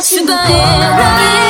순간에 나의